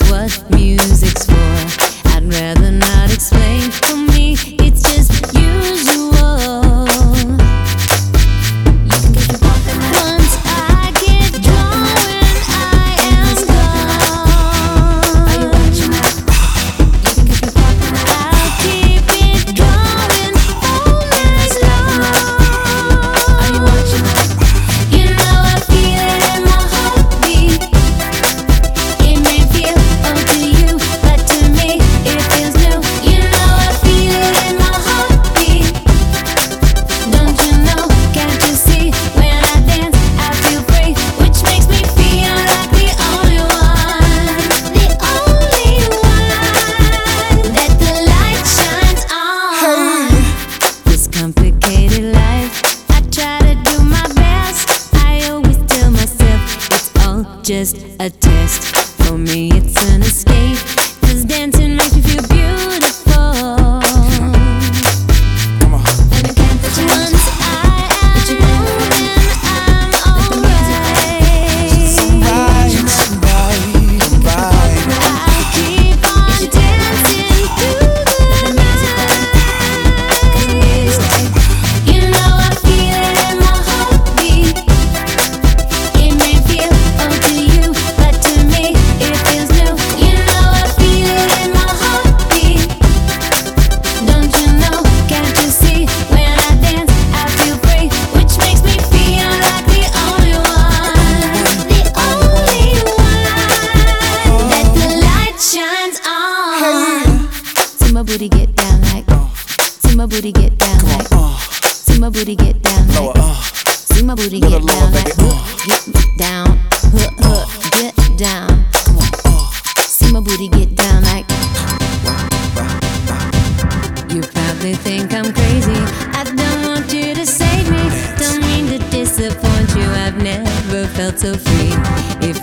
What just a test. booty, get down like. See my booty, get down like. See my booty, get down like. See my booty, get down like. Get uh. down, huh, huh, get down. See my booty, get down like. You probably think I'm crazy. I don't want you to save me. Don't mean to disappoint you. I've never felt so free. If